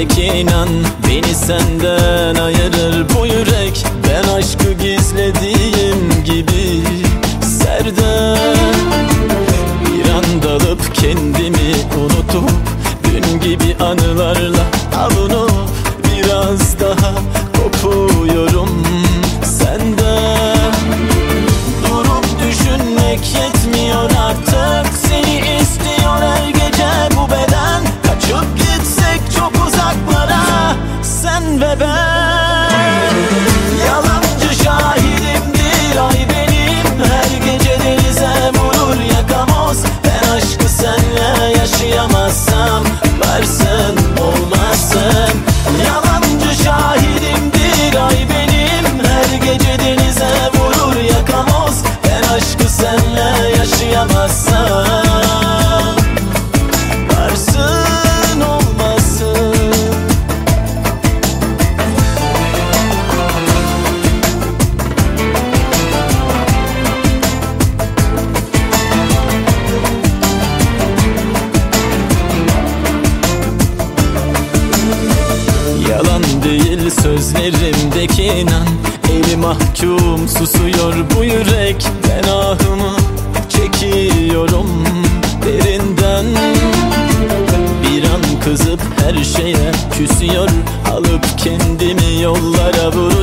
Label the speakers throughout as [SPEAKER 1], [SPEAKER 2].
[SPEAKER 1] Gözlerimdeki inan. Beni senden ayırır bu yürek. Ben aşkı gizlediğim gibi Serdar. Bir an dalıp kendimi unutup Dün gibi anılarla avunup Biraz daha kopuyorum senden. Durup düşünmek yetmiyor artık ve ben değil sözlerimdeki inan. Eli mahkum susuyor bu yürek. Ben ahımı çekiyorum derinden. Bir an kızıp her şeye küsüyor. Alıp kendimi yollara vuruyor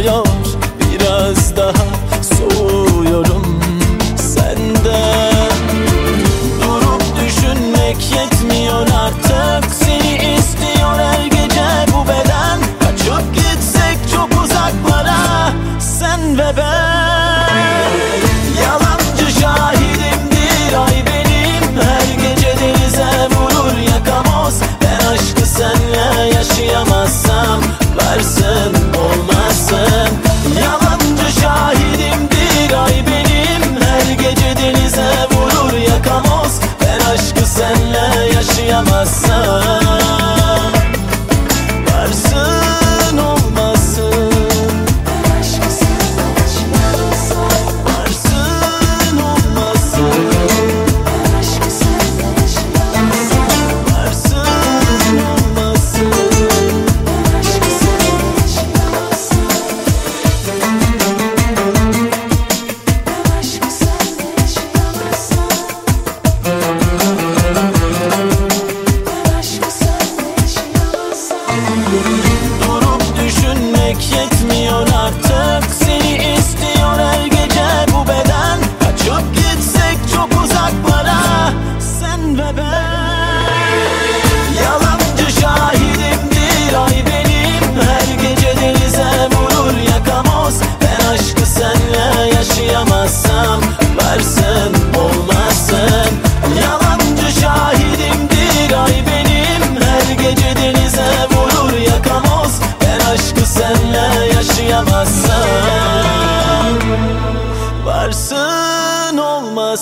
[SPEAKER 1] Ve ben. Yalancı şahidimdir ay benim. Her gece denize vurur yakamoz Ben aşkı senle yaşayamazsam Varsın olmazsın. Yalancı şahidimdir ay benim. Her gece denize vurur yakamoz Ben aşkı senle yaşayamazsam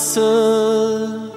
[SPEAKER 1] So.